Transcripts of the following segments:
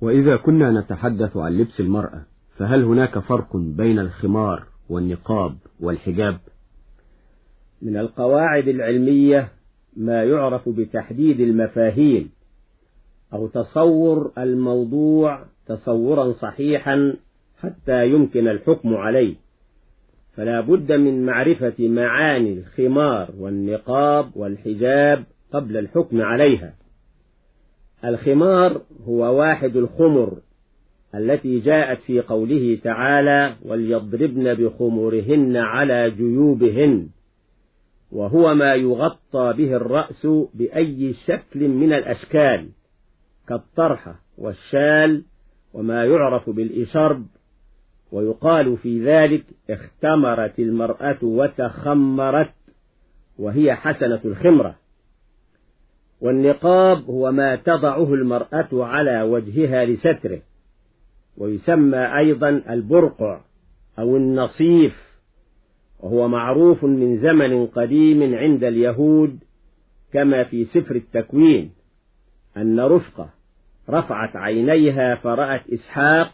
وإذا كنا نتحدث عن لبس المرأة فهل هناك فرق بين الخمار والنقاب والحجاب؟ من القواعد العلمية ما يعرف بتحديد المفاهيم أو تصور الموضوع تصورا صحيحا حتى يمكن الحكم عليه. فلا بد من معرفة معاني الخمار والنقاب والحجاب قبل الحكم عليها. الخمار هو واحد الخمر التي جاءت في قوله تعالى وليضربن بخمرهن على جيوبهن وهو ما يغطى به الرأس بأي شكل من الأشكال كالطرحة والشال وما يعرف بالإشرب. ويقال في ذلك اختمرت المرأة وتخمرت وهي حسنة الخمرة. والنقاب هو ما تضعه المرأة على وجهها لستره ويسمى أيضا البرقع أو النصيف وهو معروف من زمن قديم عند اليهود كما في سفر التكوين أن رفقة رفعت عينيها فرأت إسحاق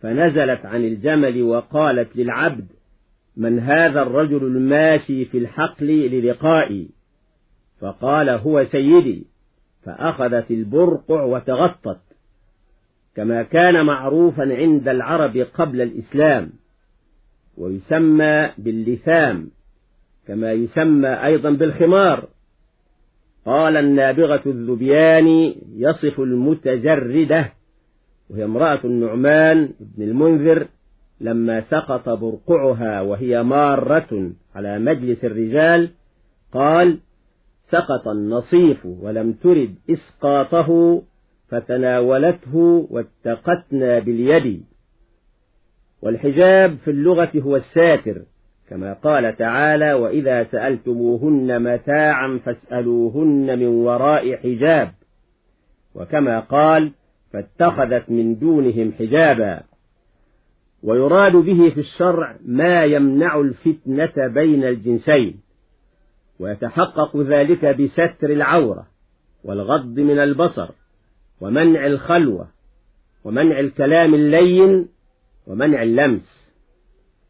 فنزلت عن الجمل وقالت للعبد من هذا الرجل الماشي في الحقل للقائي؟ فقال هو سيدي فأخذت البرقع وتغطت. كما كان معروفا عند العرب قبل الإسلام ويسمى باللثام كما يسمى أيضا بالخمار. قال النابغة الذبياني يصف المتجردة وهي امرأة النعمان بن المنذر لما سقط برقعها وهي مارة على مجلس الرجال قال سقط النصيف ولم ترد إسقاطه فتناولته واتقتنا باليد. والحجاب في اللغة هو الساتر كما قال تعالى وإذا سألتموهن متاعا فاسألوهن من وراء حجاب. وكما قال فاتخذت من دونهم حجابا. ويراد به في الشرع ما يمنع الفتنة بين الجنسين. ويتحقق ذلك بستر العورة والغض من البصر ومنع الخلوة ومنع الكلام اللين ومنع اللمس.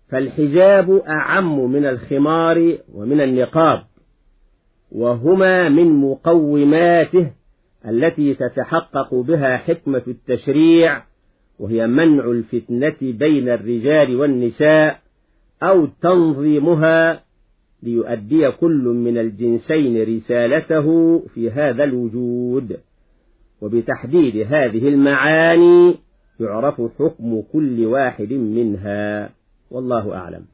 فالحجاب أعم من الخمار ومن النقاب وهما من مقوماته التي تتحقق بها حكمة التشريع وهي منع الفتنة بين الرجال والنساء أو تنظيمها ليؤدي كل من الجنسين رسالته في هذا الوجود. وبتحديد هذه المعاني يعرف حكم كل واحد منها. والله أعلم.